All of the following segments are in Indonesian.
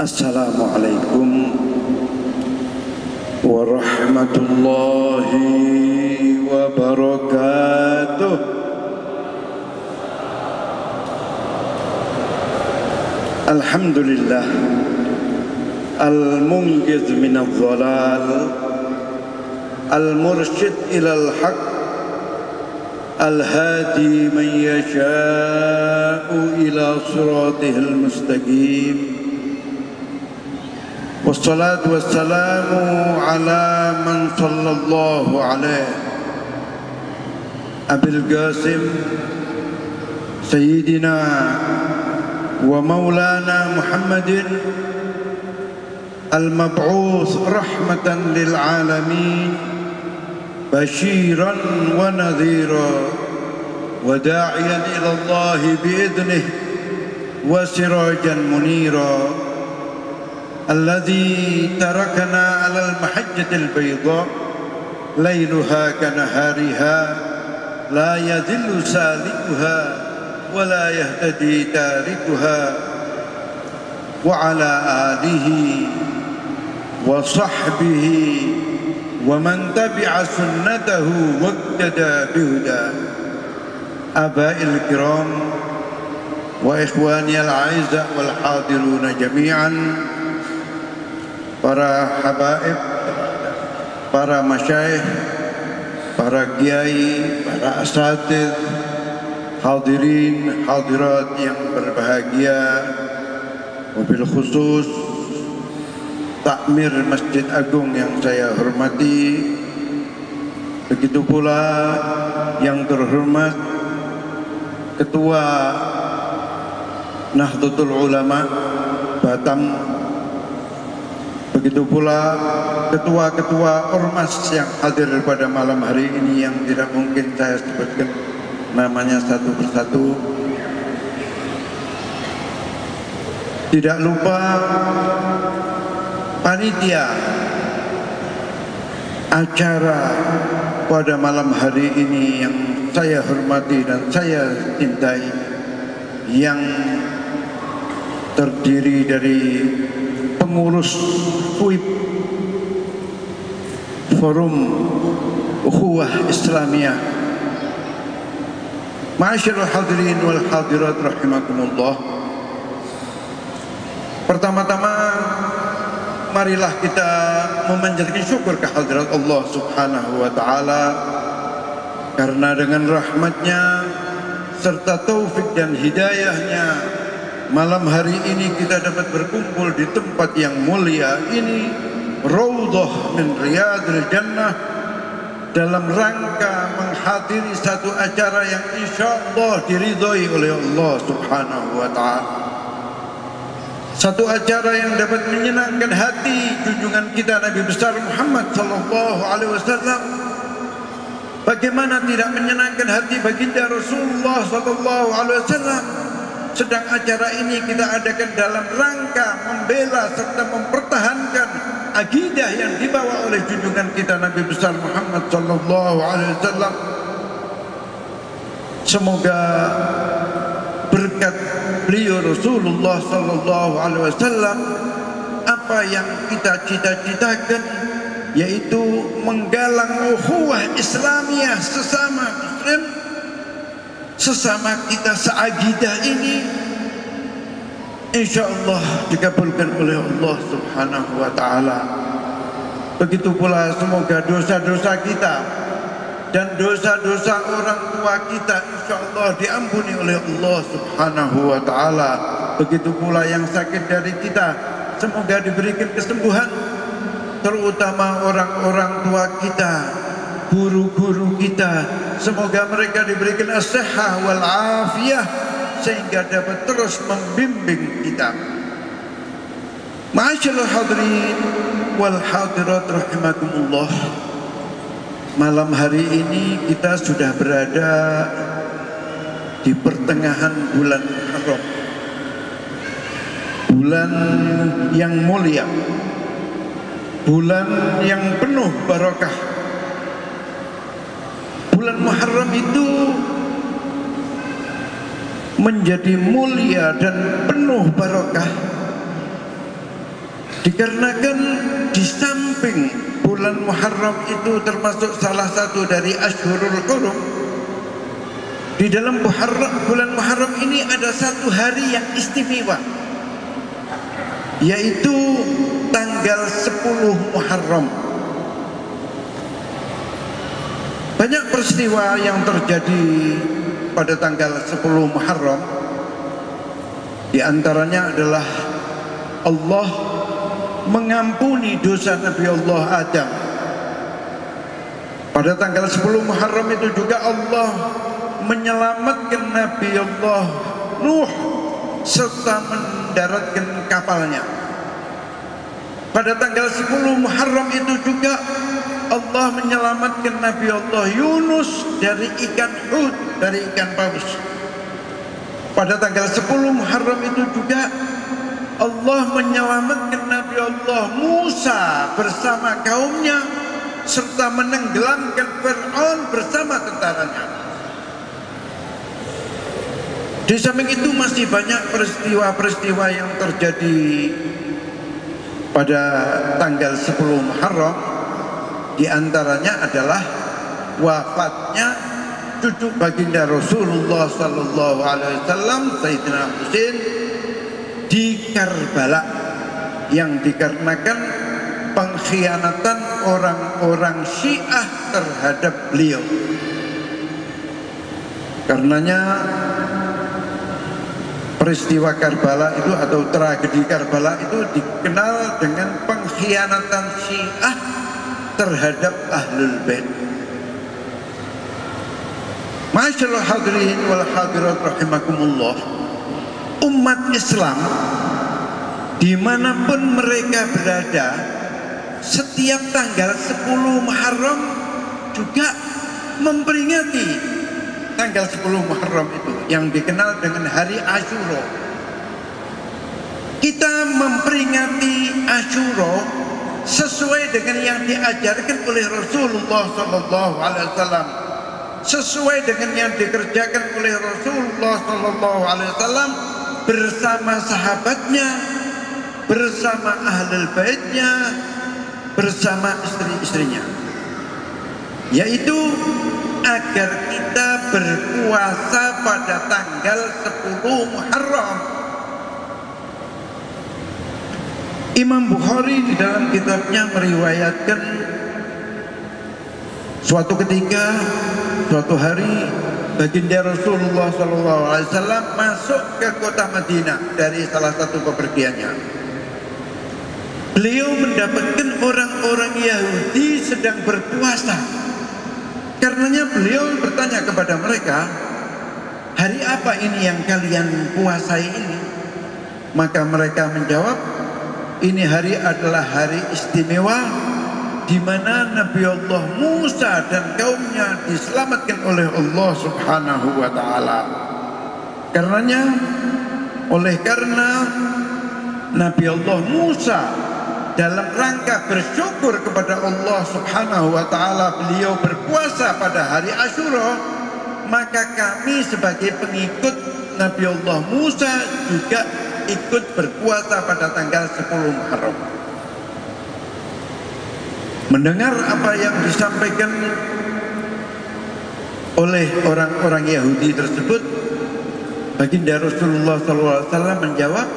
السلام عليكم ورحمة الله وبركاته الحمد لله المنجز من الظلال المرشد إلى الحق الهادي من يشاء إلى صراطه المستقيم والصلاة والسلام على من صلى الله عليه. أبي القاسم سيدنا ومولانا محمد المبعوث رحمة للعالمين بشيرا ونذيرا وداعيا إلى الله بإذنه وسراجا منيرا. الذي تركنا على المحجة البيضاء ليلها كنهارها لا يذل سالكها ولا يهتدي تاركها. وعلى آله وصحبه ومن تبع سنته واقتدى بهداه. آبائي الكرام وإخواني الأعزاء والحاضرون جميعا para habaib, para masyaih, para kiai, para asatid, hadirin, hadirat yang berbahagia, mobil khusus takmir Masjid Agung yang saya hormati, begitu pula yang terhormat Ketua Nahdlatul Ulama Batam Begitu pula ketua-ketua ormas yang hadir pada malam hari ini yang tidak mungkin saya sebutkan namanya satu persatu. Tidak lupa panitia acara pada malam hari ini yang saya hormati dan saya cintai yang terdiri dari pengurus FUIP Forum Ukhuwah Islamiyah. Ma'asyarul hadirin wal hadirat rahimakumullah. Pertama-tama marilah kita memanjatkan syukur kehadirat Allah Subhanahu wa taala. Karena dengan rahmatnya serta taufik dan hidayahnya Malam hari ini kita dapat berkumpul di tempat yang mulia ini Raudhah min Riyadil Jannah dalam rangka menghadiri satu acara yang insya Allah diridhoi oleh Allah Subhanahu wa taala. Satu acara yang dapat menyenangkan hati junjungan kita Nabi besar Muhammad sallallahu alaihi wasallam. Bagaimana tidak menyenangkan hati baginda Rasulullah sallallahu alaihi wasallam? Sedang acara ini kita adakan dalam rangka membela serta mempertahankan akidah yang dibawa oleh junjungan kita Nabi besar Muhammad sallallahu alaihi wasallam. Semoga berkat beliau Rasulullah sallallahu alaihi wasallam apa yang kita cita-citakan yaitu menggalang ukhuwah Islamiyah sesama muslim sesama kita seagidah ini insyaallah dikabulkan oleh Allah Subhanahu wa taala. Begitu pula semoga dosa-dosa kita dan dosa-dosa orang tua kita insyaallah diampuni oleh Allah Subhanahu wa taala. Begitu pula yang sakit dari kita semoga diberikan kesembuhan terutama orang-orang tua kita guru-guru kita. Semoga mereka diberikan as-sihah wal sehingga dapat terus membimbing kita. Ma'asyiral hadirin wal hadirat rahimakumullah. Malam hari ini kita sudah berada di pertengahan bulan Haram Bulan yang mulia. Bulan yang penuh barakah bulan Muharram itu menjadi mulia dan penuh barokah Dikarenakan di samping bulan Muharram itu termasuk salah satu dari Ashurul Hurum di dalam bulan Muharram ini ada satu hari yang istimewa yaitu tanggal 10 Muharram banyak peristiwa yang terjadi pada tanggal 10 Muharram di antaranya adalah Allah mengampuni dosa Nabi Allah Adam. Pada tanggal 10 Muharram itu juga Allah menyelamatkan Nabi Allah Nuh serta mendaratkan kapalnya. Pada tanggal 10 Muharram itu juga Allah menyelamatkan Nabi Allah Yunus dari ikan hud, dari ikan paus. Pada tanggal 10 Muharram itu juga Allah menyelamatkan Nabi Allah Musa bersama kaumnya serta menenggelamkan Fir'aun bersama tentaranya. Di samping itu masih banyak peristiwa-peristiwa yang terjadi pada tanggal 10 Muharram di antaranya adalah wafatnya cucu baginda Rasulullah sallallahu alaihi wasallam Sayyidina Husain di Karbala yang dikarenakan pengkhianatan orang-orang Syiah terhadap beliau. Karenanya peristiwa Karbala itu atau tragedi Karbala itu dikenal dengan pengkhianatan Syiah terhadap Ahlul Bait. Masyaallah hadirin wal hadirat rahimakumullah umat Islam di mana pun mereka berada setiap tanggal 10 Muharram juga memperingati tanggal 10 Muharram itu yang dikenal dengan hari Ashura kita memperingati Ashura sesuai dengan yang diajarkan oleh Rasulullah sallallahu alaihi wasallam sesuai dengan yang dikerjakan oleh Rasulullah sallallahu alaihi wasallam bersama sahabatnya, bersama ahlul baitnya, bersama istri-istrinya. Yaitu agar kita berpuasa pada tanggal 10 Muharram. Imam Bukhari di dalam kitabnya meriwayatkan suatu ketika suatu hari baginda Rasulullah SAW masuk ke kota Madinah dari salah satu kepergiannya. Beliau mendapatkan orang-orang Yahudi sedang berpuasa. Karenanya beliau bertanya kepada mereka, hari apa ini yang kalian puasai ini? Maka mereka menjawab, ini hari adalah hari istimewa di mana Nabi Allah Musa dan kaumnya diselamatkan oleh Allah Subhanahu wa taala. Karenanya oleh karena Nabi Allah Musa dalam rangka bersyukur kepada Allah Subhanahu wa taala beliau berpuasa pada hari Asyura maka kami sebagai pengikut Nabi Allah Musa juga ikut berpuasa pada tanggal 10 Muharram mendengar apa yang disampaikan oleh orang-orang Yahudi tersebut baginda Rasulullah SAW menjawab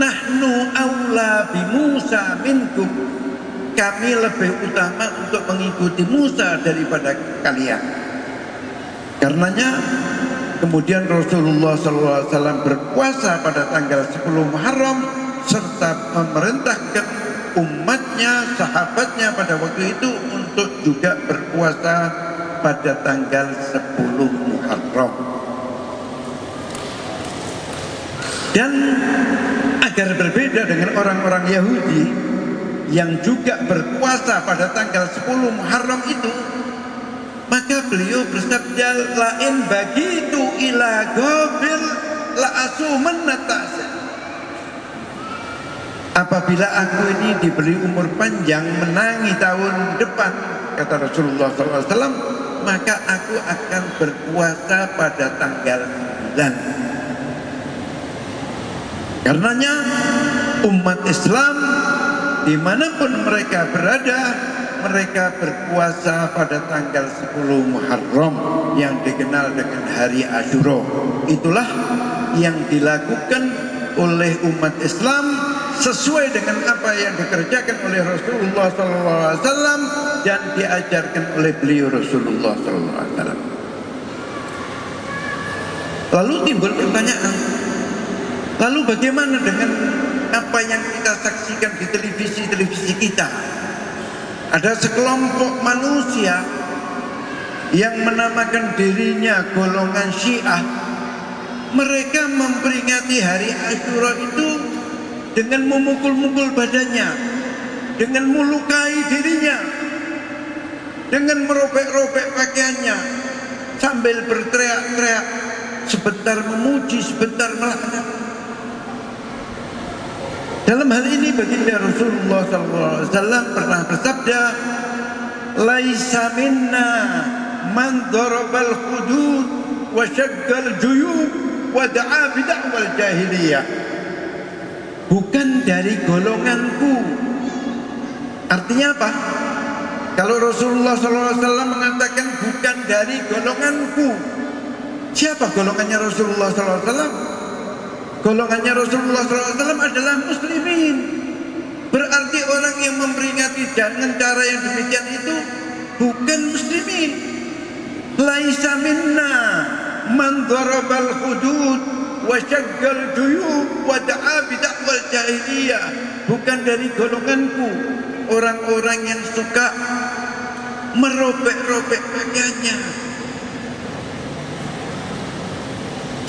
nahnu aula bi Musa minkum. Kami lebih utama untuk mengikuti Musa daripada kalian. Karenanya kemudian Rasulullah SAW berpuasa pada tanggal 10 Muharram serta memerintahkan umatnya, sahabatnya pada waktu itu untuk juga berpuasa pada tanggal 10 Muharram. Dan agar berbeda dengan orang-orang Yahudi yang juga berpuasa pada tanggal 10 Muharram itu, maka beliau bersabda lain bagitu ila gobil la asuman Apabila aku ini diberi umur panjang menangi tahun depan kata Rasulullah SAW maka aku akan berpuasa pada tanggal 9 karenanya umat Islam di mana pun mereka berada mereka berpuasa pada tanggal 10 Muharram yang dikenal dengan hari Ashura itulah yang dilakukan oleh umat Islam sesuai dengan apa yang dikerjakan oleh Rasulullah SAW dan diajarkan oleh beliau Rasulullah SAW. Lalu timbul pertanyaan, lalu bagaimana dengan apa yang kita saksikan di televisi-televisi kita? Ada sekelompok manusia yang menamakan dirinya golongan Syiah. Mereka memperingati hari Ashura itu dengan memukul-mukul badannya, dengan melukai dirinya, dengan merobek-robek pakaiannya, sambil berteriak-teriak, sebentar memuji, sebentar melaknat. Dalam hal ini baginda Rasulullah SAW pernah bersabda, "Laisa minna man darabal hudud wa syaggal juyub wa da'a bid'awal jahiliyah." Bukan dari golonganku. Artinya apa? Kalau Rasulullah SAW mengatakan bukan dari golonganku, siapa golongannya Rasulullah SAW? Golongannya Rasulullah SAW adalah muslimin. Berarti orang yang memperingati dengan cara yang demikian itu bukan muslimin. Laisa minna man darabal hudud wa syaggal juyub wa da'a bid'wal jahiliyah. Bukan dari golonganku orang-orang yang suka merobek-robek pakaiannya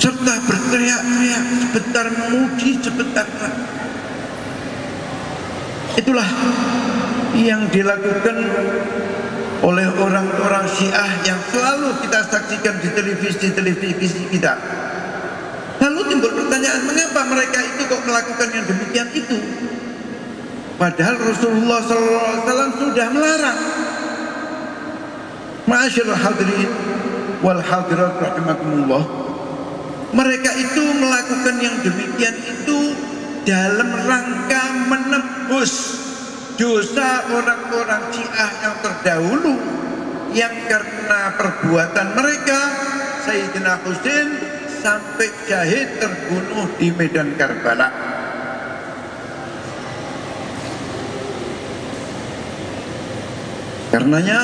serta berteriak-teriak sebentar memuji sebentar. Itulah yang dilakukan oleh orang-orang Syiah yang selalu kita saksikan di televisi-televisi kita. Lalu timbul pertanyaan mengapa mereka itu kok melakukan yang demikian itu? Padahal Rasulullah SAW sudah melarang. Ma'asyarul hadirin wal hadirat rahimakumullah mereka itu melakukan yang demikian itu dalam rangka menebus dosa orang-orang Syiah yang terdahulu yang karena perbuatan mereka Sayyidina Husain sampai jahit terbunuh di Medan Karbala. Karenanya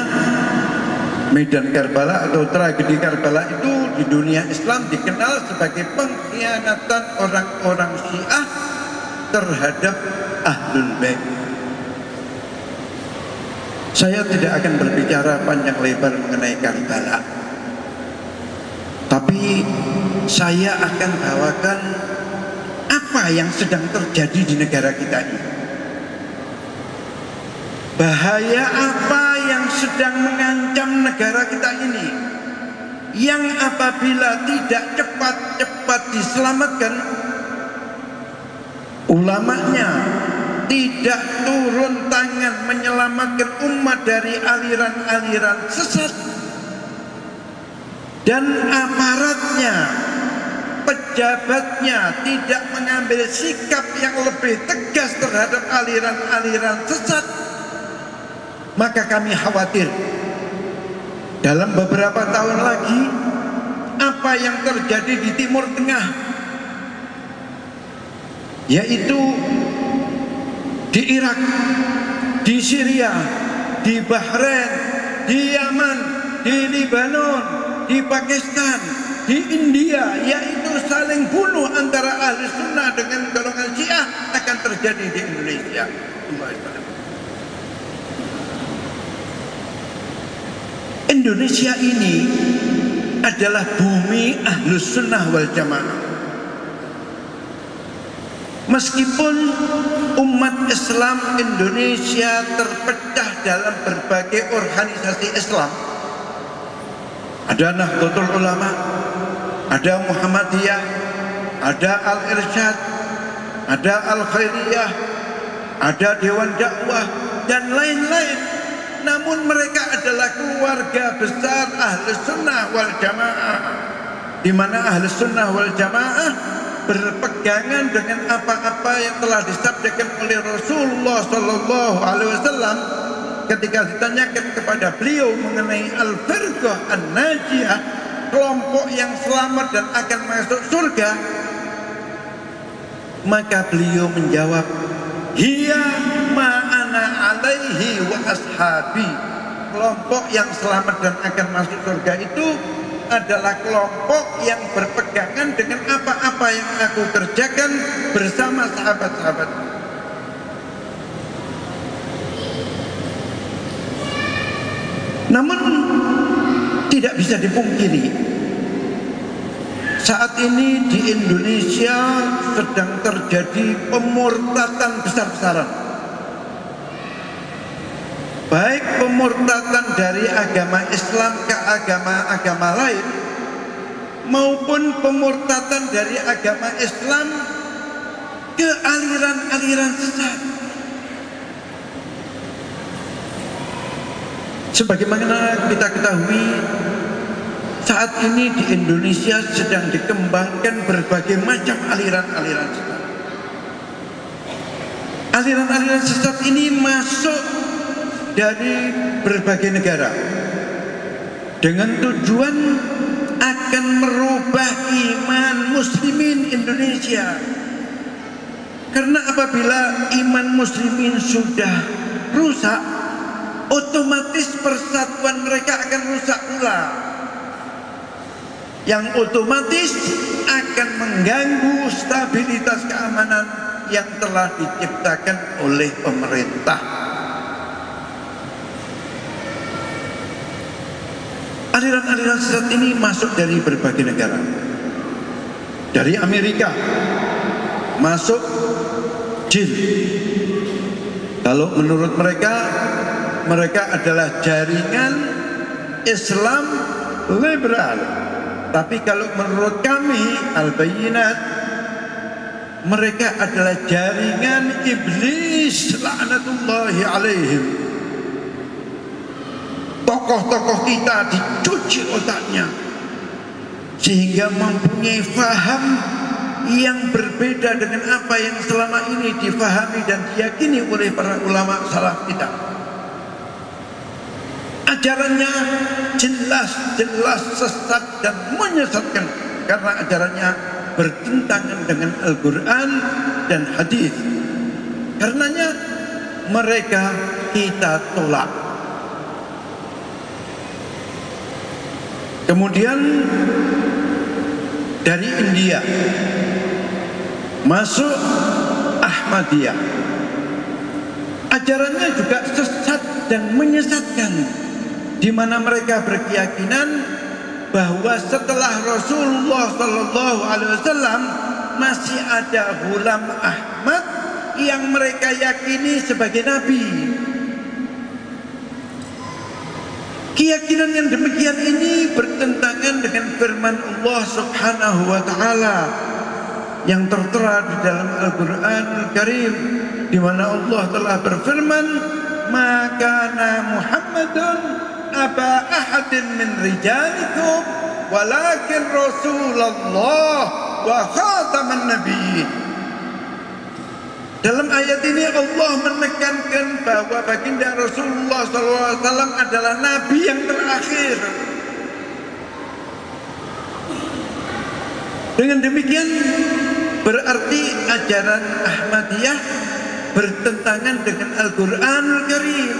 Medan Karbala atau tragedi Karbala itu di dunia Islam dikenal sebagai pengkhianatan orang-orang Syiah terhadap Ahlul Bait. Saya tidak akan berbicara panjang lebar mengenai Karbala. Tapi saya akan bawakan apa yang sedang terjadi di negara kita ini. Bahaya apa sedang mengancam negara kita ini yang apabila tidak cepat-cepat diselamatkan ulamanya tidak turun tangan menyelamatkan umat dari aliran-aliran sesat. Dan aparatnya pejabatnya tidak mengambil sikap yang lebih tegas terhadap aliran-aliran sesat maka kami khawatir. Dalam beberapa tahun lagi apa yang terjadi di Timur Tengah? Yaitu di Irak, di Syria, di Bahrain, di Yaman, di Lebanon, di Pakistan, di India yaitu saling bunuh antara ahli sunnah dengan golongan syiah akan terjadi di Indonesia. Indonesia ini adalah bumi ahlus sunnah wal jamaah. Meskipun umat Islam Indonesia terpecah dalam berbagai organisasi Islam, ada Nahdlatul Ulama, ada Muhammadiyah, ada Al-Irsyad, ada Al-Khairiyah, ada Dewan Dakwah dan lain-lain namun mereka adalah keluarga besar ahli sunnah wal jamaah. Di mana ahli sunnah wal jamaah berpegangan dengan apa-apa yang telah disabdakan oleh Rasulullah Sallallahu Alaihi Wasallam ketika ditanyakan kepada beliau mengenai al-firqah an-najiyah kelompok yang selamat dan akan masuk surga maka beliau menjawab hiya ma'ana alaihi wa ashabi kelompok yang selamat dan akan masuk surga itu adalah kelompok yang berpegangan dengan apa-apa yang aku kerjakan bersama sahabat-sahabat. Namun tidak bisa dipungkiri saat ini di Indonesia sedang terjadi pemurtatan besar-besaran. Baik pemurtatan dari agama Islam ke agama-agama lain maupun pemurtatan dari agama Islam ke aliran-aliran sesat. Sebagaimana kita ketahui saat ini di Indonesia sedang dikembangkan berbagai macam aliran-aliran sesat. Aliran-aliran sesat ini masuk dari berbagai negara dengan tujuan akan merubah iman muslimin Indonesia. Karena apabila iman muslimin sudah rusak, otomatis persatuan mereka akan rusak pula yang otomatis akan mengganggu stabilitas keamanan yang telah diciptakan oleh pemerintah. Aliran-aliran sesat ini masuk dari berbagai negara. Dari Amerika masuk jin. Kalau menurut mereka mereka adalah jaringan Islam liberal tapi kalau menurut kami Al-Bayyinat mereka adalah jaringan iblis laknatullahi alaihim. Tokoh-tokoh kita dicuci otaknya sehingga mempunyai faham yang berbeda dengan apa yang selama ini difahami dan diyakini oleh para ulama salaf kita ajarannya jelas-jelas sesat dan menyesatkan karena ajarannya bertentangan dengan Al-Quran dan hadis. Karenanya mereka kita tolak. Kemudian dari India masuk Ahmadiyah. Ajarannya juga sesat dan menyesatkan di mana mereka berkeyakinan bahwa setelah Rasulullah Sallallahu Alaihi Wasallam masih ada Hulam Ahmad yang mereka yakini sebagai nabi. Keyakinan yang demikian ini bertentangan dengan firman Allah Subhanahu wa taala yang tertera di dalam Al-Qur'an Al Karim di mana Allah telah berfirman maka Muhammadun aba ahadin min rijalikum walakin rasulullah wa khataman nabiyyin. Dalam ayat ini Allah menekankan bahwa baginda Rasulullah SAW adalah Nabi yang terakhir. Dengan demikian berarti ajaran Ahmadiyah bertentangan dengan Al-Quran Al-Karim.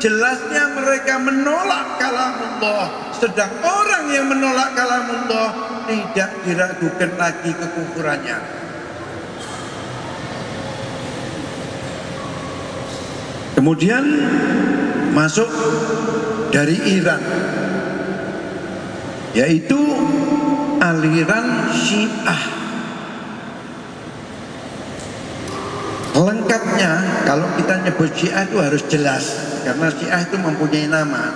Jelasnya mereka menolak kalamullah Sedang orang yang menolak kalamullah Tidak diragukan lagi kekufurannya Kemudian masuk dari Iran Yaitu aliran Syiah Lengkapnya kalau kita nyebut Syiah itu harus jelas karena Syiah itu mempunyai nama.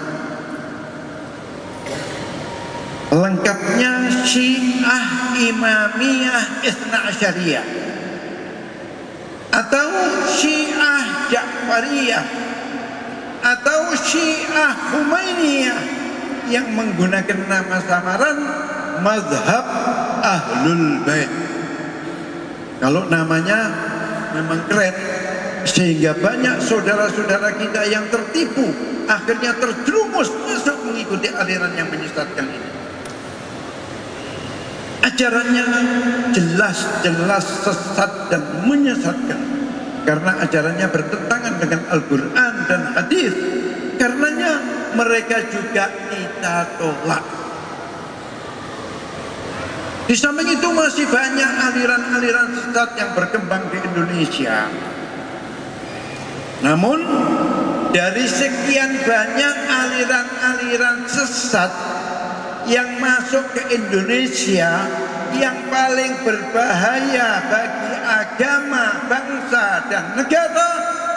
Lengkapnya Syiah Imamiyah Isna Syariah atau Syiah Ja'fariyah. Atau Syiah Humainiyah. Yang menggunakan nama samaran Mazhab Ahlul Bait. Kalau namanya memang keren sehingga banyak saudara-saudara kita yang tertipu akhirnya terjerumus masuk mengikuti aliran yang menyesatkan ini. Ajarannya jelas-jelas sesat dan menyesatkan karena ajarannya bertentangan dengan Al-Quran dan hadis. Karenanya mereka juga kita tolak. Di samping itu masih banyak aliran-aliran sesat yang berkembang di Indonesia. Namun dari sekian banyak aliran-aliran sesat yang masuk ke Indonesia yang paling berbahaya bagi agama, bangsa dan negara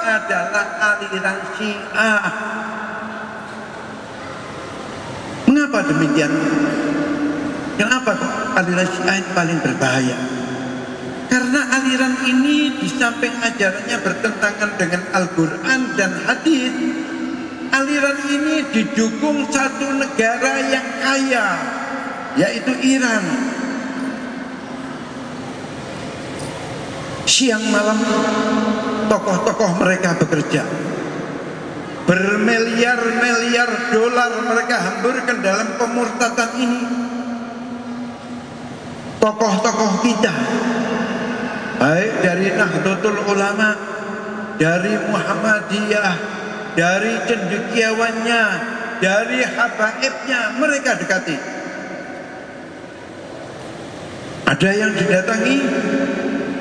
adalah aliran Syiah. Mengapa demikian? Kenapa aliran Syiah paling berbahaya? Karena aliran ini di samping ajarannya bertentangan dengan Al-Quran dan hadis, aliran ini didukung satu negara yang kaya, yaitu Iran. Siang malam tokoh-tokoh mereka bekerja. Bermiliar-miliar dolar mereka hamburkan dalam pemurtatan ini. Tokoh-tokoh kita baik dari Nahdlatul Ulama, dari Muhammadiyah, dari cendekiawannya, dari habaibnya mereka dekati. Ada yang didatangi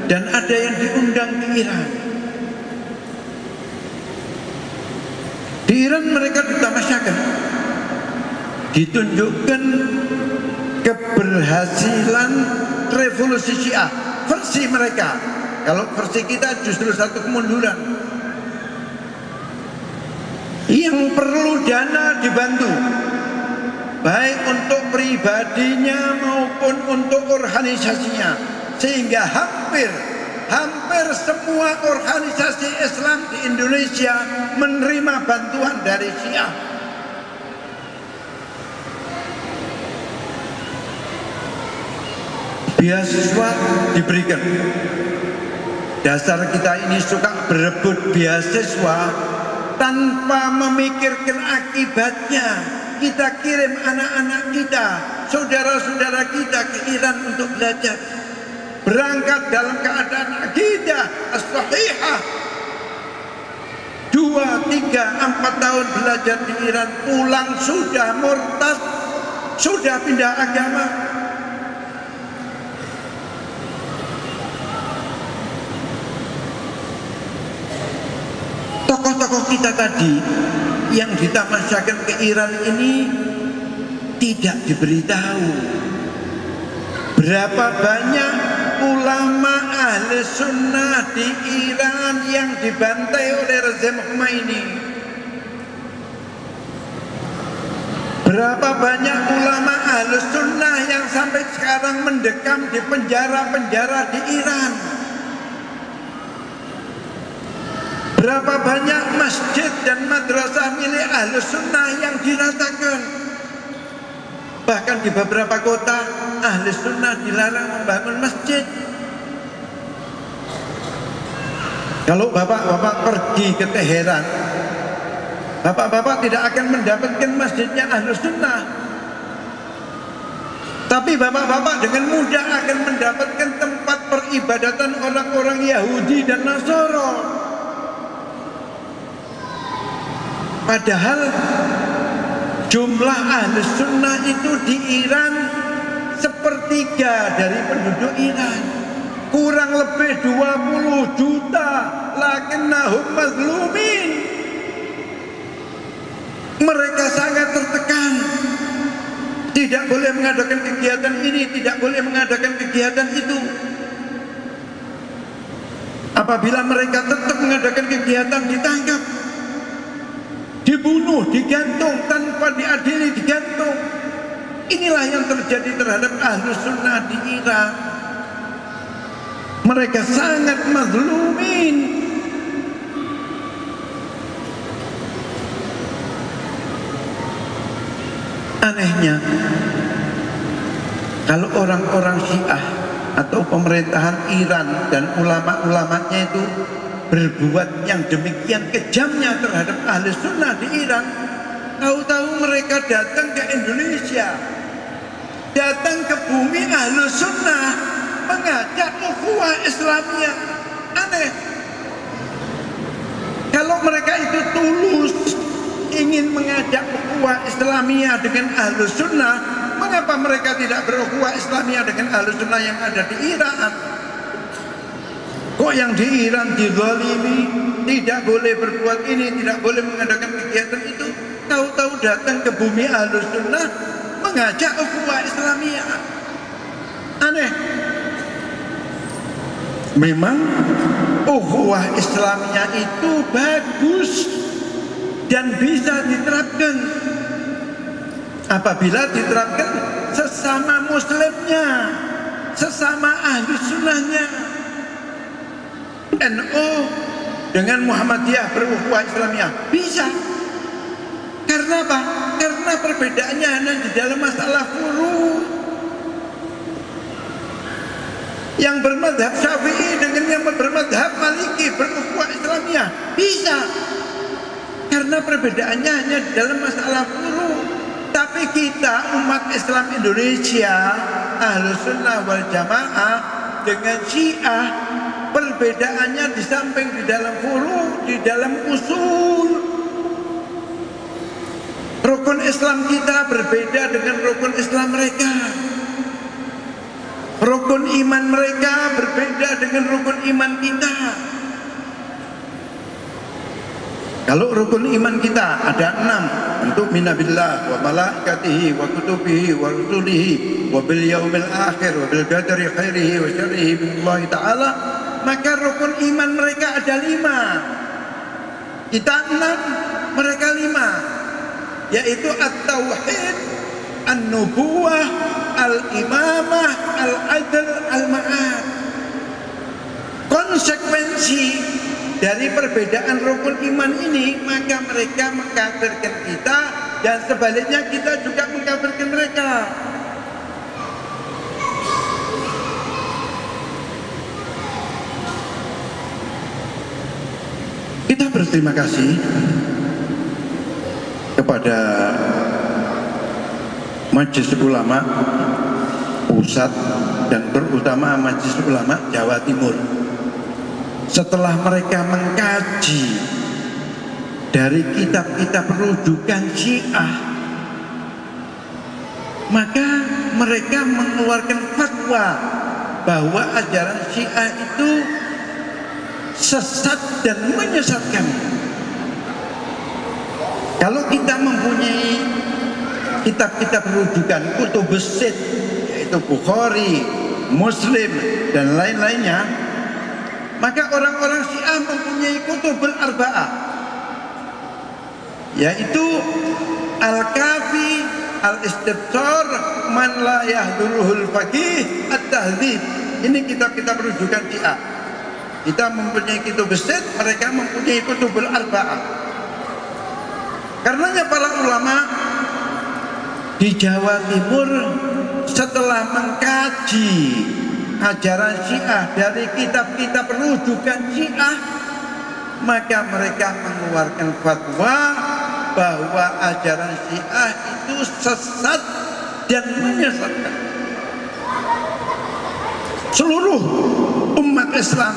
dan ada yang diundang ke Iran. Di Iran mereka ditamasyakan, ditunjukkan keberhasilan revolusi Syiah versi mereka. Kalau versi kita justru satu kemunduran. Yang perlu dana dibantu baik untuk pribadinya maupun untuk organisasinya sehingga hampir hampir semua organisasi Islam di Indonesia menerima bantuan dari Syiah. Beasiswa diberikan. Dasar kita ini suka berebut beasiswa tanpa memikirkan akibatnya. Kita kirim anak-anak kita, saudara-saudara kita ke Iran untuk belajar berangkat dalam keadaan akidah as-sahihah dua, tiga, empat tahun belajar di Iran pulang sudah murtad sudah pindah agama tokoh-tokoh kita tadi yang ditamasyakan ke Iran ini tidak diberitahu. Berapa banyak ulama ahli sunnah di Iran yang dibantai oleh rezim Khomeini? Berapa banyak ulama ahli sunnah yang sampai sekarang mendekam di penjara-penjara di Iran Berapa banyak masjid dan madrasah milik ahli sunnah yang diratakan Bahkan di beberapa kota ahli sunnah dilarang membangun masjid. Kalau bapak-bapak pergi ke Teheran, bapak-bapak tidak akan mendapatkan masjidnya ahli sunnah. Tapi bapak-bapak dengan mudah akan mendapatkan tempat peribadatan orang-orang Yahudi dan Nasoro. Padahal Jumlah ahli sunnah itu di Iran sepertiga dari penduduk Iran. Kurang lebih 20 juta. Lakinnahum mazlumin. Mereka sangat tertekan. Tidak boleh mengadakan kegiatan ini, tidak boleh mengadakan kegiatan itu. Apabila mereka tetap mengadakan kegiatan ditangkap dibunuh, digantung tanpa diadili, digantung. Inilah yang terjadi terhadap ahlu sunnah di Irak. Mereka sangat mazlumin. Anehnya, kalau orang-orang Syiah atau pemerintahan Iran dan ulama-ulamanya itu berbuat yang demikian kejamnya terhadap ahli sunnah di Iran. Tahu-tahu mereka datang ke Indonesia datang ke bumi ahli sunnah mengajak ukhuwah Islamiyah aneh. Kalau mereka itu tulus ingin mengajak ukhuwah Islamiyah dengan ahli sunnah mengapa mereka tidak berukhuwah Islamiyah dengan ahli sunnah yang ada di Iran Kok yang di Iran dizalimi tidak boleh berbuat ini, tidak boleh mengadakan kegiatan itu. Tahu-tahu datang ke bumi Ahlus Sunnah mengajak ukhuwah Islamiyah. Aneh. Memang ukhuwah Islamiyah itu bagus dan bisa diterapkan apabila diterapkan sesama muslimnya, sesama ahli sunnahnya. NU dengan Muhammadiyah berukhuwah Islamiyah. Bisa. Karena apa? karena perbedaannya hanya di dalam masalah furu. Yang bermadhab syafi'i dengan yang bermadhab maliki berukhuwah Islamiyah. Bisa. Karena perbedaannya hanya di dalam masalah furu. Tapi kita umat Islam Indonesia Ahlus Sunnah wal Jamaah dengan Syiah Perbedaannya di samping di dalam furu, di dalam usul. Rukun Islam kita berbeda dengan rukun Islam mereka. Rukun iman mereka berbeda dengan rukun iman kita. Kalau rukun iman kita ada enam untuk minabillah wa malaikatihi wa kutubihi wa rusulihi wa bil yaumil akhir wa bil qadari khairihi wa syarrihi billahi ta'ala maka rukun iman mereka ada lima. Kita enam mereka lima. Yaitu at-tauhid an-nubuwah al-imamah al-adl al-ma'ad. Konsekuensi dari perbedaan rukun iman ini maka mereka mengkafirkan kita dan sebaliknya kita juga mengkafirkan mereka Berterima kasih kepada Majelis Ulama Pusat dan terutama Majelis Ulama Jawa Timur. Setelah mereka mengkaji dari kitab-kitab rujukan Syiah, maka mereka mengeluarkan fatwa bahwa ajaran Syiah itu sesat dan menyesatkan. Kalau kita mempunyai kitab-kitab rujukan kutub besit yaitu Bukhari, Muslim dan lain-lainnya, maka orang-orang Syiah mempunyai kutubul arba'ah yaitu Al-Kafi, Al-Istibsar, Man la yahduruhul faqih, At-Tahdzib. Ini kitab-kitab rujukan Syiah. Kita mempunyai kitab besit, mereka mempunyai kutubul arba'ah. Karenanya para ulama di Jawa Timur setelah mengkaji ajaran Syiah dari kitab-kitab rujukan Syiah maka mereka mengeluarkan fatwa bahwa ajaran Syiah itu sesat dan menyesatkan seluruh umat Islam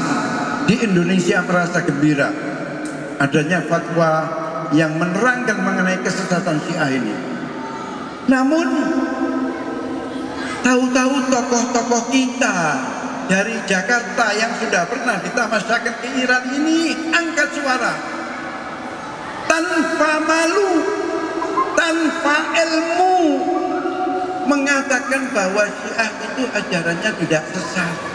di Indonesia merasa gembira adanya fatwa yang menerangkan mengenai kesesatan Syiah ini. Namun tahu-tahu tokoh-tokoh kita dari Jakarta yang sudah pernah ditamasyakan ke Iran ini angkat suara tanpa malu, tanpa ilmu mengatakan bahwa Syiah itu ajarannya tidak sesat.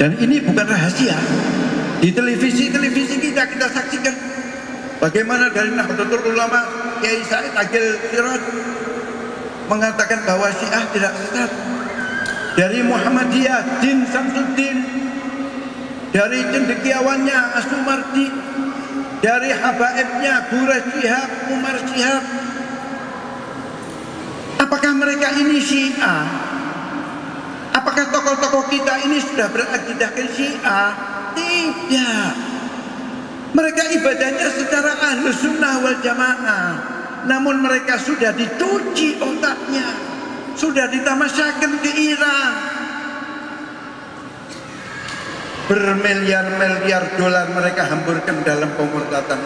Dan ini bukan rahasia. Di televisi-televisi kita kita saksikan bagaimana dari Nahdlatul Ulama Kiai Said Agil Siraj mengatakan bahwa Syiah tidak sesat. Dari Muhammadiyah Din Samsuddin dari cendekiawannya Asumardi dari habaibnya Gura Syihab Umar Syihab Apakah mereka ini Syiah? Apakah tokoh-tokoh kita ini sudah berakidahkan Syiah? Tidak. Mereka ibadahnya secara ahlu sunnah wal jamaah. Namun mereka sudah dicuci otaknya. Sudah ditamasyakan ke Iran. Bermiliar-miliar dolar mereka hamburkan dalam pemurtatan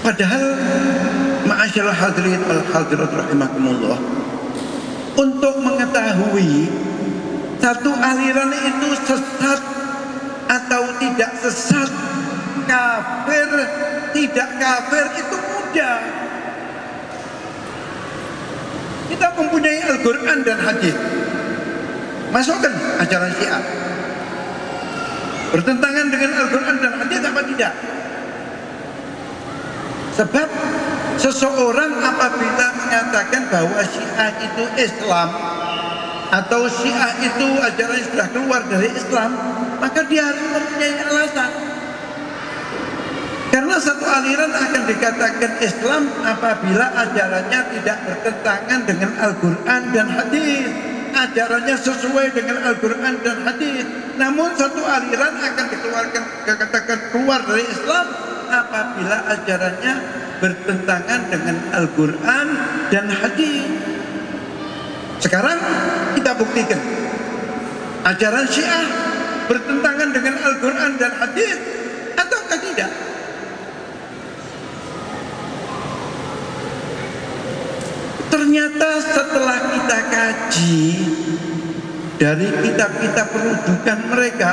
Padahal ma'asyiral hadirin wal hadirat rahimakumullah. Untuk mengetahui satu aliran itu sesat atau tidak sesat kafir tidak kafir itu mudah. Kita mempunyai Al-Quran dan hadis. Masukkan ajaran syiah. Bertentangan dengan Al-Quran dan hadis apa tidak? Sebab seseorang apabila mengatakan bahwa Syiah itu Islam atau Syiah itu ajaran sudah keluar dari Islam, maka dia harus mempunyai alasan. Karena satu aliran akan dikatakan Islam apabila ajarannya tidak bertentangan dengan Al-Quran dan hadis. Ajarannya sesuai dengan Al-Quran dan hadis. Namun satu aliran akan dikeluarkan dikatakan keluar dari Islam apabila ajarannya bertentangan dengan Al-Quran dan hadis. Sekarang kita buktikan ajaran Syiah bertentangan dengan Al-Quran dan hadis ataukah tidak? Ternyata setelah kita kaji dari kitab-kitab perujukan mereka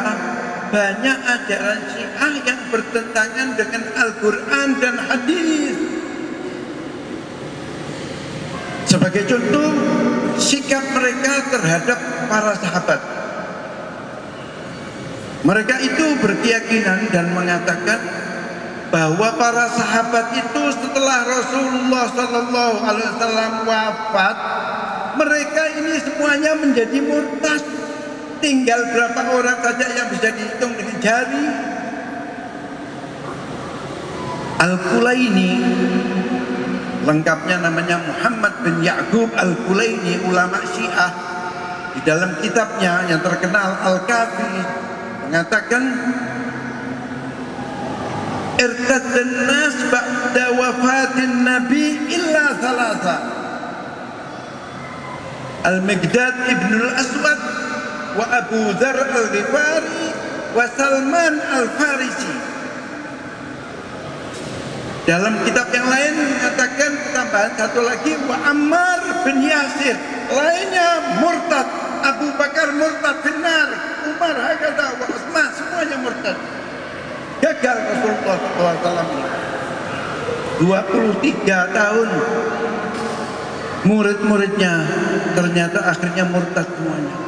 banyak ajaran Syiah yang bertentangan dengan Al-Quran dan hadis. Sebagai contoh, sikap mereka terhadap para sahabat. Mereka itu berkeyakinan dan mengatakan bahwa para sahabat itu setelah Rasulullah Sallallahu Alaihi Wasallam wafat, mereka ini semuanya menjadi murtad Tinggal berapa orang saja yang bisa dihitung dengan jari. Al-Kulaini lengkapnya namanya Muhammad bin Ya'qub Al-Kulaini ulama Syiah di dalam kitabnya yang terkenal Al-Kafi mengatakan irtaddan nas ba'da wafatin nabi illa thalatha Al-Miqdad ibn al-Aswad wa Abu Dhar al-Ghifari wa Salman al-Farisi. Dalam kitab yang lain mengatakan tambahan satu lagi wa Ammar bin Yasir. Lainnya murtad Abu Bakar murtad benar. Umar hakata wa Utsman semuanya murtad. Gagal Rasulullah SAW 23 tahun murid-muridnya ternyata akhirnya murtad semuanya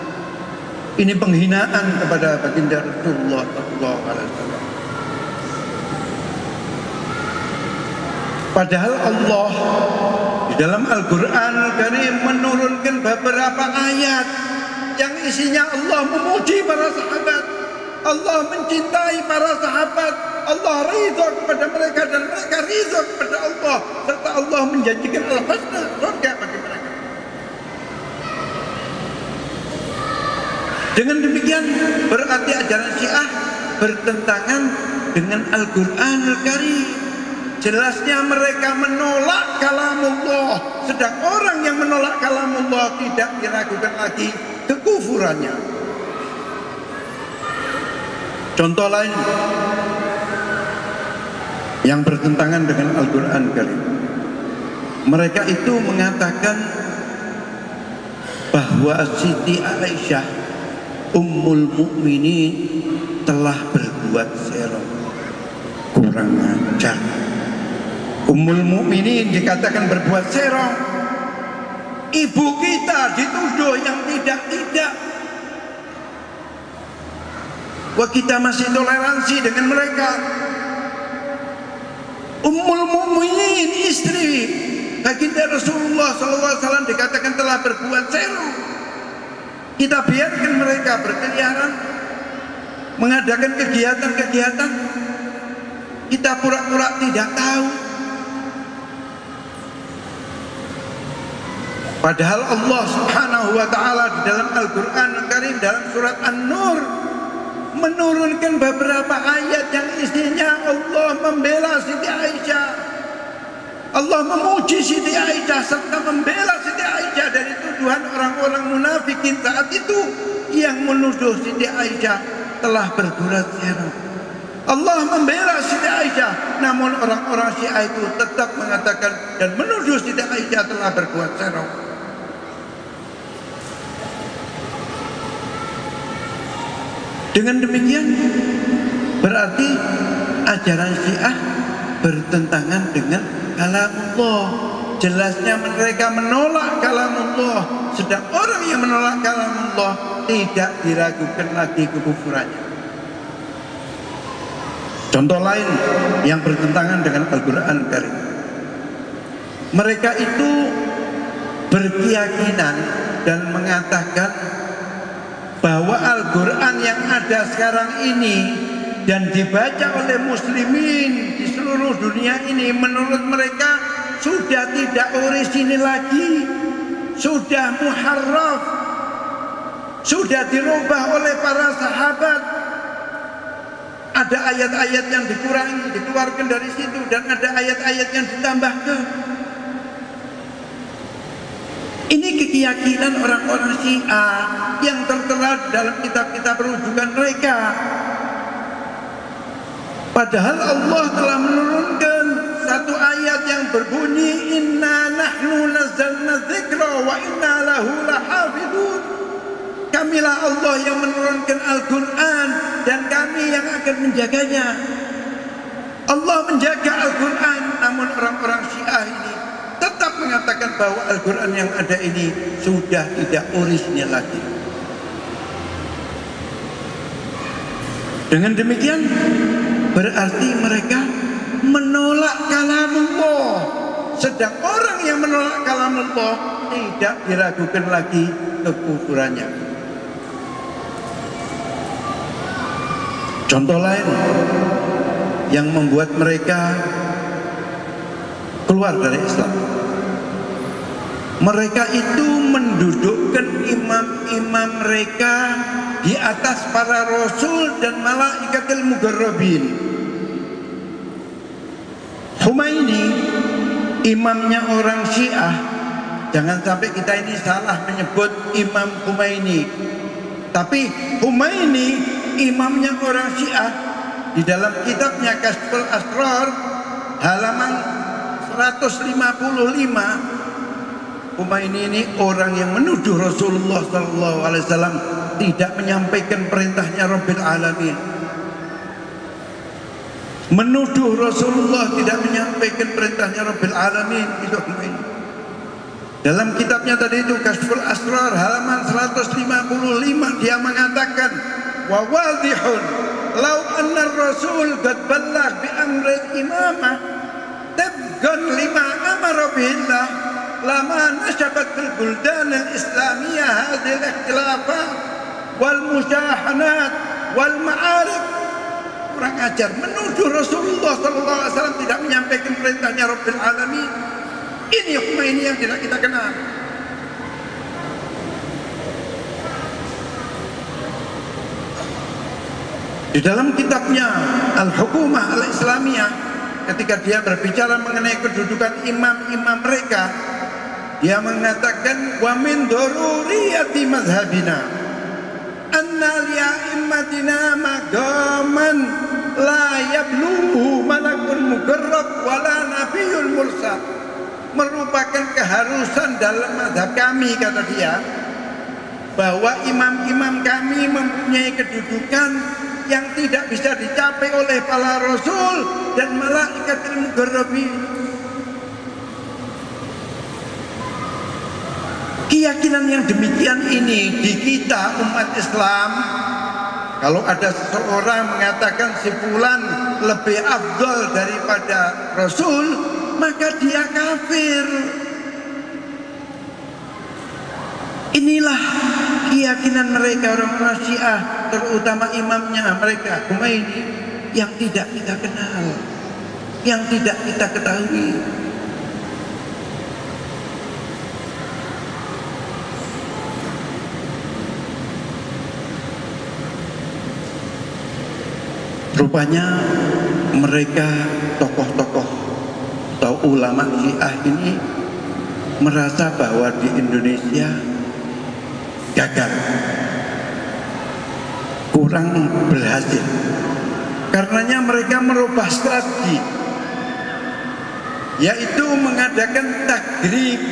ini penghinaan kepada baginda Rasulullah sallallahu alaihi wasallam. Padahal Allah di dalam Al-Qur'an Karim menurunkan beberapa ayat yang isinya Allah memuji para sahabat. Allah mencintai para sahabat. Allah ridha kepada mereka dan mereka ridha kepada Allah serta Allah menjanjikan al-husna surga bagi mereka. Dengan demikian berarti ajaran Syiah bertentangan dengan Al-Quran Al-Karim. Jelasnya mereka menolak kalamullah. Sedang orang yang menolak kalamullah tidak diragukan lagi kekufurannya. Contoh lain yang bertentangan dengan Al-Quran Karim. Mereka itu mengatakan bahwa Siti Aisyah Ummul Mukminin telah berbuat serong kurang ajar. Ummul Mukminin dikatakan berbuat serong ibu kita dituduh yang tidak-tidak. Wah kita masih toleransi dengan mereka. Ummul Mukminin istri baginda Rasulullah SAW dikatakan telah berbuat serong kita biarkan mereka berkeliaran, mengadakan kegiatan-kegiatan. Kita pura-pura tidak tahu. Padahal Allah Subhanahu wa taala di dalam Al-Qur'an Karim dalam surat An-Nur menurunkan beberapa ayat yang isinya Allah membela Siti Aisyah. Allah memuji Siti Aisyah serta membela Siti Aisyah dari tuduhan orang-orang munafikin saat itu yang menuduh Siti Aisyah telah berbuat zina. Allah membela Siti Aisyah namun orang-orang Syiah itu tetap mengatakan dan menuduh Siti Aisyah telah berbuat serong dengan demikian berarti ajaran Syiah bertentangan dengan kalamullah jelasnya mereka menolak kalamullah sedang orang yang menolak kalamullah tidak diragukan lagi kekufurannya Contoh lain yang bertentangan dengan Al-Quran Karim. Mereka itu berkeyakinan dan mengatakan bahwa Al-Quran yang ada sekarang ini dan dibaca oleh muslimin di seluruh dunia ini menurut mereka sudah tidak orisinil lagi sudah muharraf sudah dirubah oleh para sahabat ada ayat-ayat yang dikurangi, dikeluarkan dari situ dan ada ayat-ayat yang ditambahkan. Ini keyakinan orang-orang Syiah yang tertera dalam kitab-kitab rujukan mereka. Padahal Allah telah menurunkan satu ayat yang berbunyi Inna nahnu nazzalna dzikra wa inna lahu lahafidun. Kamilah Allah yang menurunkan Al-Quran dan kami yang akan menjaganya. Allah menjaga Al-Quran namun orang-orang Syiah ini tetap mengatakan bahwa Al-Quran yang ada ini sudah tidak orisinal lagi. Dengan demikian berarti mereka menolak kalamullah. Sedang orang yang menolak kalamullah tidak diragukan lagi kekufurannya. Contoh lain yang membuat mereka keluar dari Islam. Mereka itu mendudukkan imam-imam mereka di atas para rasul dan malaikatil mugarrabin. Imamnya orang Syiah. Jangan sampai kita ini salah menyebut Imam Humaini. Tapi Humaini imamnya orang Syiah di dalam kitabnya Kasbul Asrar halaman 155 Umaini ini orang yang menuduh Rasulullah sallallahu alaihi wasallam tidak menyampaikan perintahnya Rabbil Alamin. Menuduh Rasulullah tidak menyampaikan perintahnya Rabbil Alamin itu. Dalam kitabnya tadi itu Kasbul Asrar halaman 155 dia mengatakan wa wadihun law anna rasul qad balagh bi amri imamah tabgan lima amara bihillah lama nashabat fil buldan al islamiyah hadhihi al ikhtilafat wal musyahanat wal ma'arif kurang ajar. Menuduh Rasulullah wasallam tidak menyampaikan perintahnya Rabbil alamin. Ini hukum ini yang tidak kita kenal. Di dalam kitabnya Al-Hukumah Al-Islamiyah ketika dia berbicara mengenai kedudukan imam-imam mereka dia mengatakan wa min daruriyati madhhabina anna li'immatina maqaman la yablughu malakun mugarrab wala nabiyyul mursal. Merupakan keharusan dalam madhab kami kata dia bahwa imam-imam kami mempunyai kedudukan yang tidak bisa dicapai oleh para rasul dan malaikat ilmu Keyakinan yang demikian ini di kita umat Islam kalau ada seseorang mengatakan si lebih afdol daripada Rasul maka dia kafir Inilah keyakinan mereka orang-orang Syiah terutama imamnya mereka Khomeini yang tidak kita kenal. yang tidak kita ketahui. Rupanya mereka tokoh-tokoh atau ulama Syiah ini merasa bahwa di Indonesia gagal kurang berhasil. Karenanya mereka merubah strategi yaitu mengadakan tagrib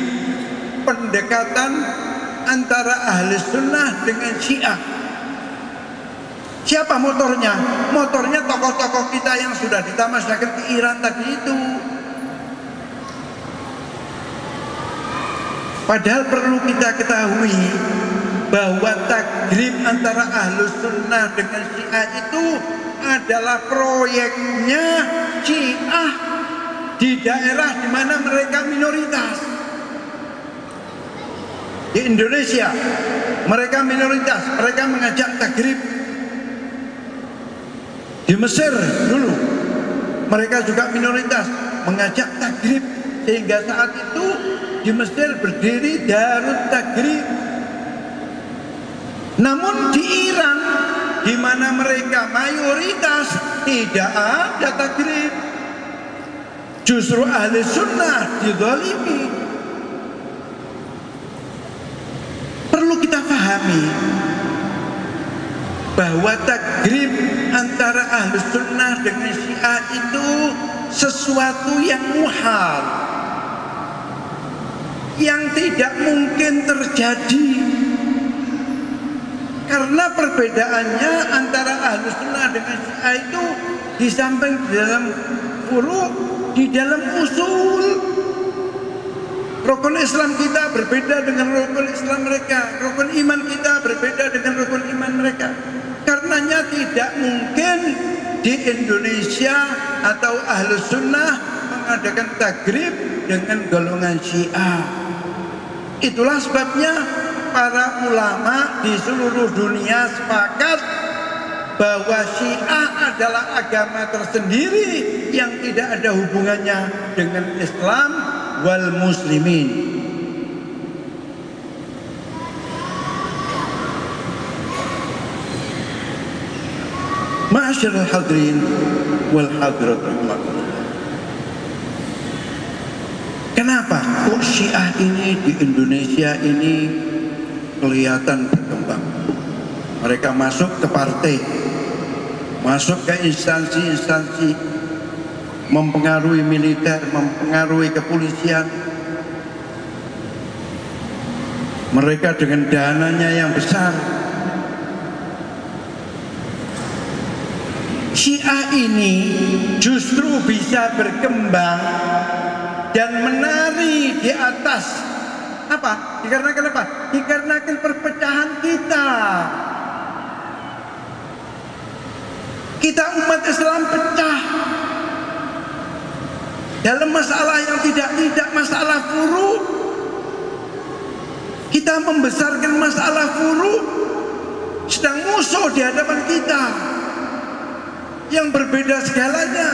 pendekatan antara ahli sunnah dengan syiah siapa motornya? motornya tokoh-tokoh kita yang sudah ditamasyakan ke Iran tadi itu padahal perlu kita ketahui bahwa tagrib antara ahlus sunnah dengan syiah itu adalah proyeknya syiah di daerah di mana mereka minoritas. Di Indonesia mereka minoritas, mereka mengajak tagrib. Di Mesir dulu mereka juga minoritas mengajak tagrib sehingga saat itu di Mesir berdiri Darut Tagrib. Namun di Iran di mana mereka mayoritas tidak ada tagrib. Justru ahli sunnah didolimi. Perlu kita pahami bahwa tagrib antara ahli sunnah dengan syiah itu sesuatu yang muhal. Yang tidak mungkin terjadi. Karena perbedaannya antara ahlu sunnah dengan syiah itu di samping di dalam furu di dalam usul. Rukun Islam kita berbeda dengan rukun Islam mereka. Rukun iman kita berbeda dengan rukun iman mereka karenanya tidak mungkin di Indonesia atau ahlu sunnah mengadakan tagrib dengan golongan syiah itulah sebabnya para ulama di seluruh dunia sepakat bahwa Syiah adalah agama tersendiri yang tidak ada hubungannya dengan Islam wal muslimin. Ma'asyiral hadirin wal hadirat. Kenapa kok Syiah ini di Indonesia ini kelihatan berkembang. Mereka masuk ke partai, masuk ke instansi-instansi, mempengaruhi militer, mempengaruhi kepolisian. Mereka dengan dananya yang besar. Syiah ini justru bisa berkembang dan menari di atas apa? Dikarenakan apa? Dikarenakan perpecahan kita. Kita umat Islam pecah dalam masalah yang tidak-tidak masalah furu. Kita membesarkan masalah furu sedang musuh di hadapan kita yang berbeda segalanya.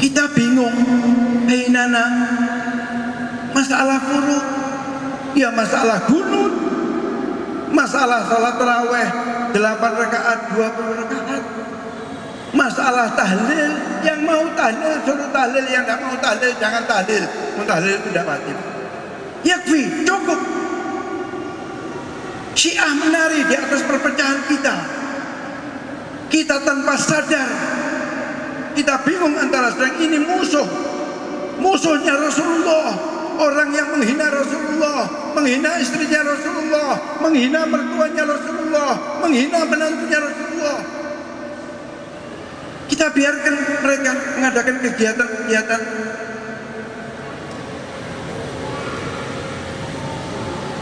Kita bingung, hei Nana, masalah furu, ya masalah gunung, masalah salat terawih 8 rakaat, 20 rakaat, masalah tahlil, yang mau tahlil suruh tahlil, yang nggak mau tahlil jangan tahlil, mau tahlil tidak wajib. Yakfi, cukup. Syiah menari di atas perpecahan kita. Kita tanpa sadar kita bingung antara sedang ini musuh. Musuhnya Rasulullah orang yang menghina Rasulullah menghina istrinya Rasulullah menghina mertuanya Rasulullah menghina menantunya Rasulullah. Kita biarkan mereka mengadakan kegiatan-kegiatan.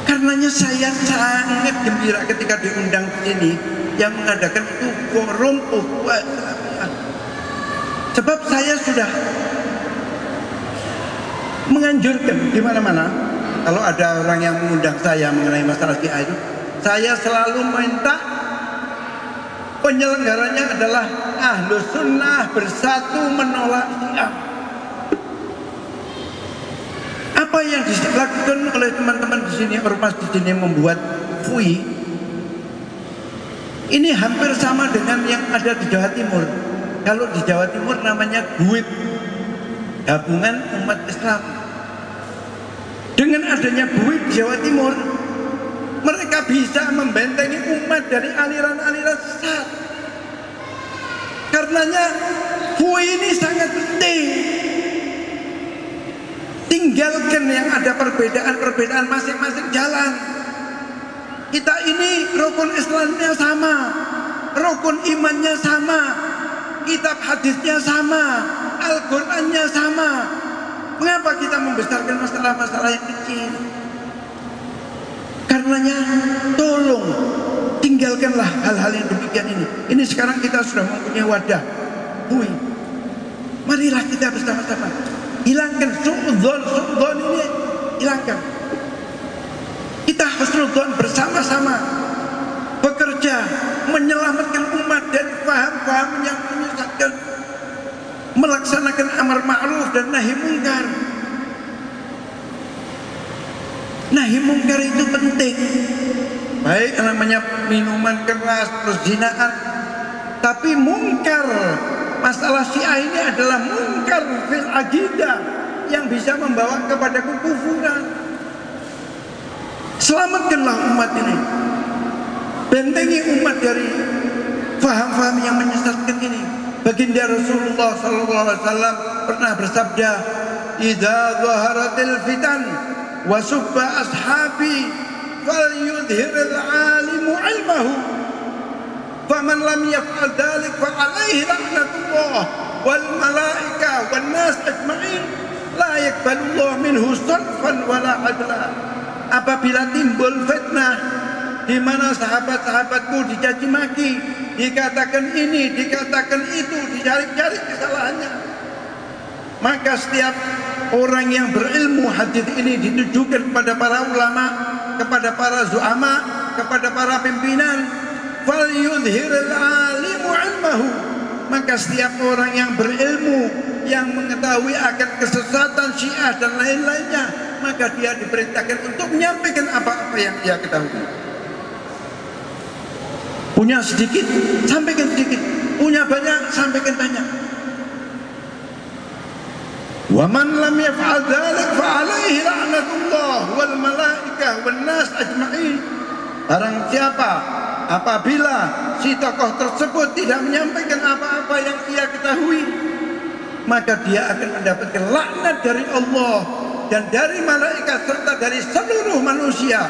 Karenanya saya sangat gembira ketika diundang ke sini yang mengadakan itu forum ukhuwah Sebab saya sudah menganjurkan di mana-mana kalau ada orang yang mengundang saya mengenai masalah itu, saya selalu minta penyelenggaranya adalah ahlu sunnah bersatu menolak syiah apa yang dilakukan oleh teman-teman di sini ormas di sini membuat FUI ini hampir sama dengan yang ada di Jawa Timur. Kalau di Jawa Timur namanya GUIP gabungan umat Islam. Dengan adanya GUIP Jawa Timur mereka bisa membentengi umat dari aliran-aliran sesat. Karenanya FUI ini sangat penting. Tinggalkan yang ada perbedaan-perbedaan masing-masing jalan kita ini rukun Islamnya sama. Rukun imannya sama. Kitab hadisnya sama. Al-Qurannya sama. Mengapa kita membesarkan masalah-masalah yang kecil? Karenanya tolong tinggalkanlah hal-hal yang demikian ini. Ini sekarang kita sudah mempunyai wadah. Hui. marilah kita bersama-sama. Hilangkan su'udhon su'udhon ini hilangkan kita husnudhon bersama-sama bekerja menyelamatkan umat dari paham-paham yang menyesatkan melaksanakan amar ma'ruf dan nahi mungkar. Nahi mungkar itu penting. Baik namanya minuman keras perzinaan tapi mungkar masalah syiah ini adalah mungkar fil ajidah yang bisa membawa kepada kekufuran selamatkanlah umat ini. Bentengi umat dari faham-faham yang menyesatkan ini. Baginda Rasulullah sallallahu alaihi wasallam pernah bersabda idza zaharatil fitan wa subba ashabi falyudhhiril alimu ilmahu. Faman lam yaf'al dhalik fa alaihi laknatullah wal malaika wan nas ajma'in la yakbalullah minhu sarfan wala adla apabila timbul fitnah di mana sahabat-sahabatku dicaci maki, dikatakan ini, dikatakan itu, dicari-cari kesalahannya. Maka setiap orang yang berilmu hadis ini ditujukan kepada para ulama, kepada para zuama, kepada para pimpinan. Fal alimu ilmahu. Maka setiap orang yang berilmu yang mengetahui akan kesesatan Syiah dan lain-lainnya, maka dia diperintahkan untuk menyampaikan apa-apa yang dia ketahui. Punya sedikit, sampaikan sedikit. Punya banyak, sampaikan banyak. Wa man lam yaf'al dzalik fa alaihi la'natullah wal malaikah wan nas ajma'in. Barang siapa apabila si tokoh tersebut tidak menyampaikan apa-apa yang ia ketahui, maka dia akan mendapatkan laknat dari Allah dan dari malaikat serta dari seluruh manusia.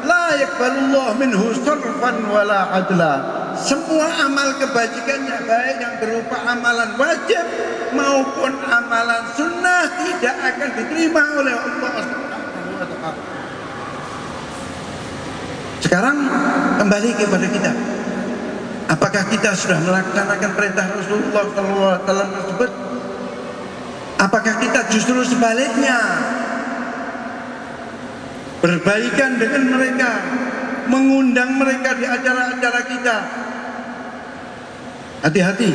La yakbalullah minhu sarfan wala adla. Semua amal kebajikannya baik yang berupa amalan wajib maupun amalan sunnah tidak akan diterima oleh Allah sekarang kembali kepada kita. Apakah kita sudah melaksanakan perintah Rasulullah SAW tersebut apakah kita justru sebaliknya berbaikan dengan mereka, mengundang mereka di acara-acara kita. Hati-hati.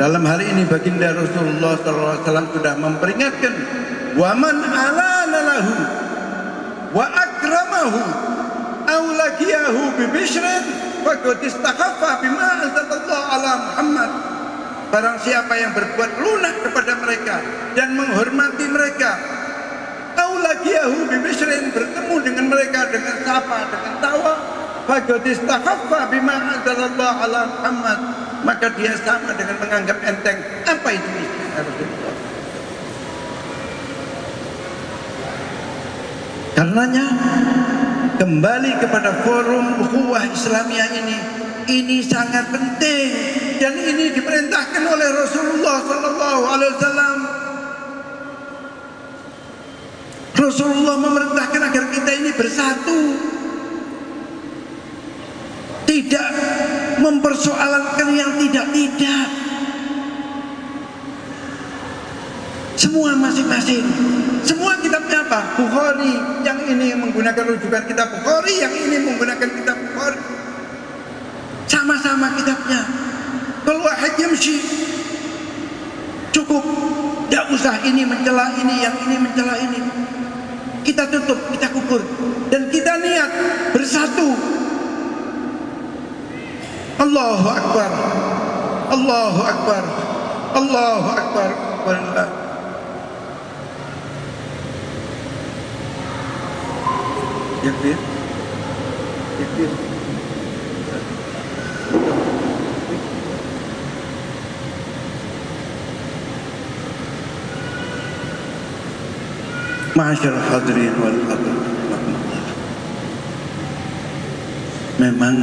Dalam hal ini baginda Rasulullah SAW sudah memperingatkan, "Waman alana lahu wa akramahu aw laqiyahu bi bishrin faqad istakhaffa bima anzalallahu ala Muhammad." Barang siapa yang berbuat lunak kepada mereka dan menghormati mereka laqiyahu bi bertemu dengan mereka dengan sapa dengan tawa faqad istakhaffa bima anzalallah ala Muhammad. Maka dia sama dengan menganggap enteng apa itu Rasulullah. Karenanya kembali kepada forum ukhuwah Islamiyah ini ini sangat penting dan ini diperintahkan oleh Rasulullah sallallahu alaihi wasallam. Rasulullah memerintahkan agar kita ini bersatu. Tidak mempersoalkan yang tidak-tidak. Semua masing-masing. Semua kitabnya apa? Bukhari. Yang ini menggunakan rujukan kitab Bukhari yang ini menggunakan kitab Bukhari. Sama-sama kitabnya kalau wahid yamshi cukup tidak usah ini mencela ini yang ini mencela ini. Kita tutup kita kubur dan kita niat bersatu. Allahu Akbar. Allahu Akbar. Allahu Akbar. Wallah. Yakbir. Yakbir Masyarakat hadirin wal Memang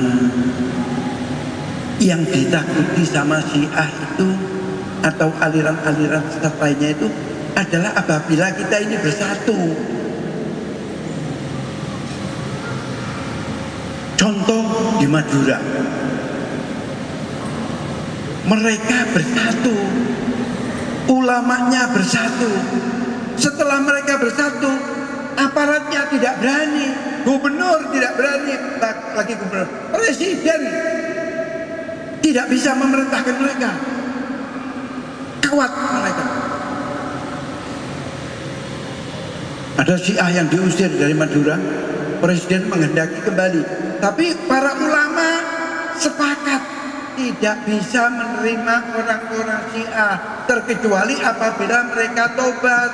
yang ditakuti sama Syiah itu atau aliran-aliran lainnya itu adalah apabila kita ini bersatu. Contoh di Madura. Mereka bersatu. Ulamanya bersatu. Setelah mereka bersatu, aparatnya tidak berani. Gubernur tidak berani. Lagi gubernur. Presiden tidak bisa memerintahkan mereka. Kuat mereka. Ada Syiah yang diusir dari Madura, presiden menghendaki kembali. Tapi para ulama sepakat tidak bisa menerima orang-orang Syiah terkecuali apabila mereka tobat.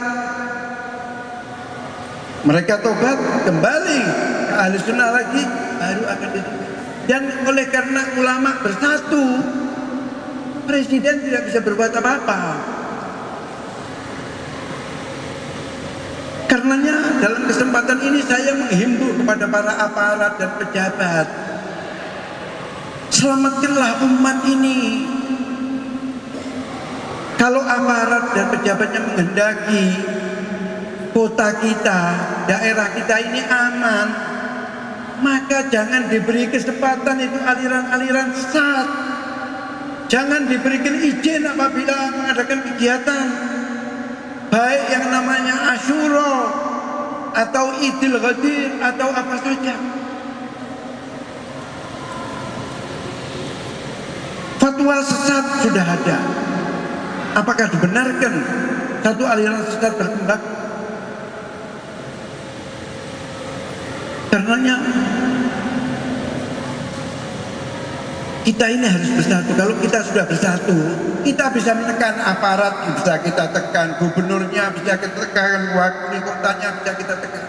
Mereka tobat kembali ke ahli sunnah lagi baru akan diterima. Dan oleh karena ulama bersatu, presiden tidak bisa berbuat apa-apa. Karenanya dalam kesempatan ini saya menghimbau kepada para aparat dan pejabat. Selamatkanlah umat ini. Kalau aparat dan pejabatnya menghendaki kota kita, daerah kita ini aman, maka jangan diberi kesempatan itu aliran-aliran sesat. Jangan diberikan izin apabila mengadakan kegiatan baik yang namanya Asyura atau Idul Ghadir atau apa saja. Fatwa sesat sudah ada. Apakah dibenarkan satu aliran sesat berkembang? Karenanya kita ini harus bersatu. Kalau kita sudah bersatu, kita bisa menekan aparat, bisa kita tekan gubernurnya, bisa kita tekan wakil kotanya, bisa kita tekan.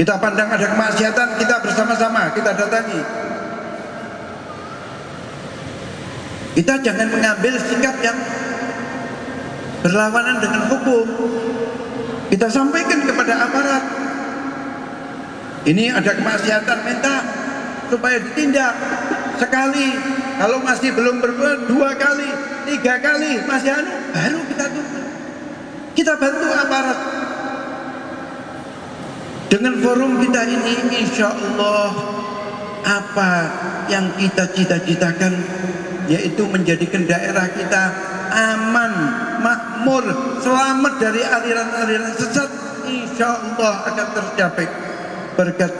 Kita pandang ada kemaksiatan, kita bersama-sama, kita datangi. Kita jangan mengambil sikap yang berlawanan dengan hukum. Kita sampaikan kepada aparat. Ini ada kemaksiatan, minta supaya ditindak sekali. Kalau masih belum berbuat dua kali, tiga kali, masih anu, baru kita tunggu. Kita bantu aparat. Dengan forum kita ini, insya Allah apa yang kita cita-citakan yaitu menjadikan daerah kita aman, makmur, selamat dari aliran-aliran sesat, insya Allah akan tercapai berkat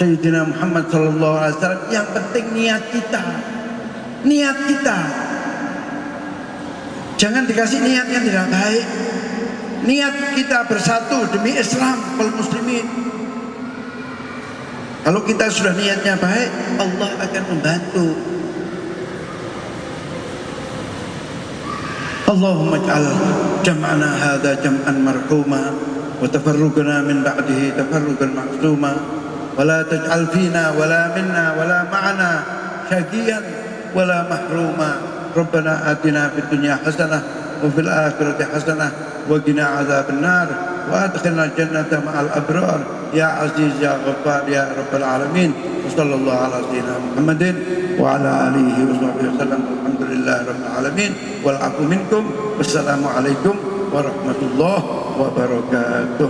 Sayyidina Muhammad sallallahu alaihi wasallam. Yang penting niat kita. Niat kita. Jangan dikasih niat yang tidak baik. Niat kita bersatu demi Islam wal muslimin. Kalau kita sudah niatnya baik, Allah akan membantu. اللهم اجعل جمعنا هذا جمعا مرحوما وتفرقنا من بعده تفرقا معصوما. ولا تجعل فينا ولا منا ولا معنا شقيا ولا محروما. ربنا آتنا في الدنيا حسنة وفي الآخرة حسنة وقنا عذاب النار وأدخلنا الجنة مع الأبرار يا عزيز يا غفار يا رب العالمين وصلى الله على سيدنا محمد وعلى آله وصحبه وسلم والحمد لله رب العالمين والعفو منكم والسلام عليكم ورحمة الله wabarakatuh